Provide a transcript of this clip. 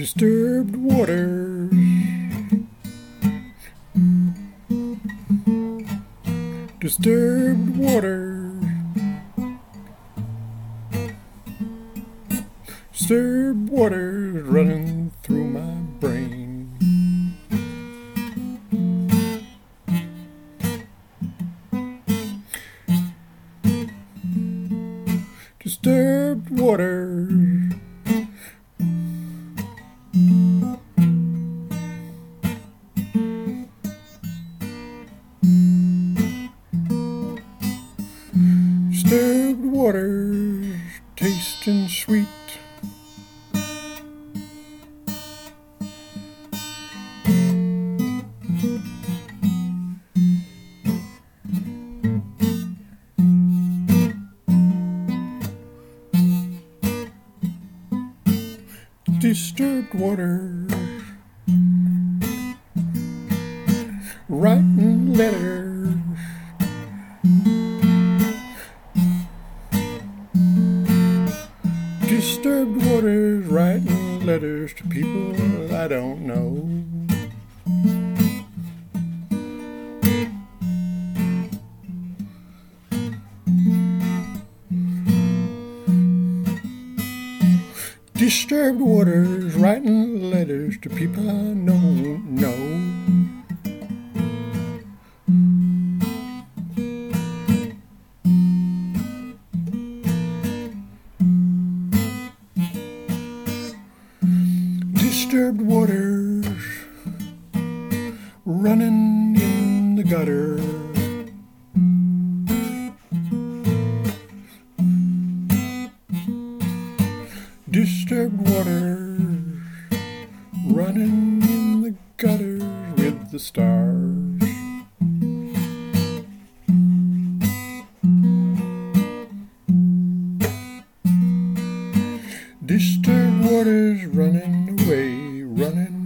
Disturbed waters. Disturbed waters. Disturbed waters running through my brain. Disturbed waters. Disturbed waters, tasting sweet. Disturbed waters, writing letters. Disturbed waters, writing letters to people I don't know. Disturbed waters, writing letters to people I don't know. Disturbed waters, running in the gutter. Disturbed waters, running in the gutter with the stars. Disturbed away running